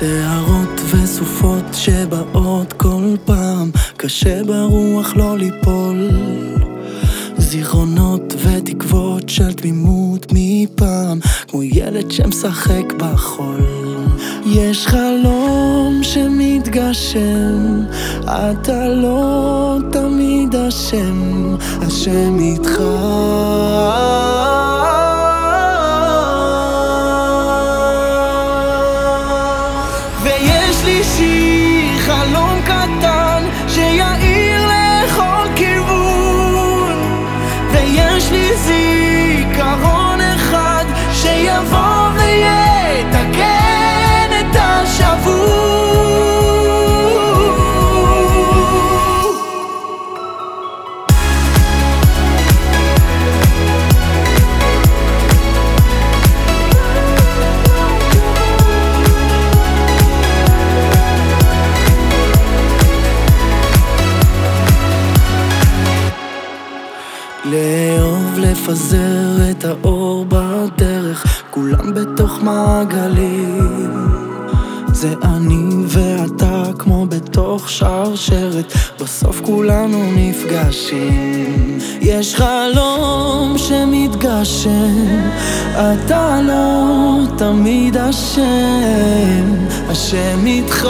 שערות וסופות שבאות כל פעם. קשה ברוח לא ליפול. זיכרונות ותקוות של תמימות מפעם. כמו ילד שמשחק בחול. יש חלום שמתגשם אתה לא תמיד אשם. השם איתך ויש לי שיר חלום קטן שיאיר לכל כיוון. ויש לי זיכרון לאהוב, לפזר את האור בדרך, כולם בתוך מעגלים. זה אני ואתה כמו בתוך שרשרת, בסוף כולנו נפגשים. יש חלום שמתגשם, אתה לא תמיד אשם, השם איתך.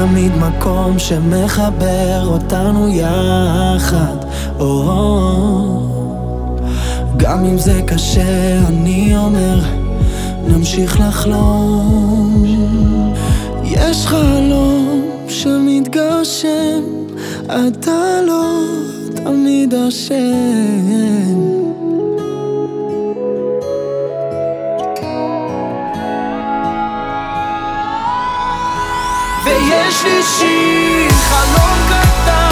תמיד מקום שמחבר אותנו יחד. או, גם אם זה קשה, אני אומר, נמשיך לחלום. יש חלום שמתגשם, אתה לא תמיד אשם. ויש לי שיר חלום קטן.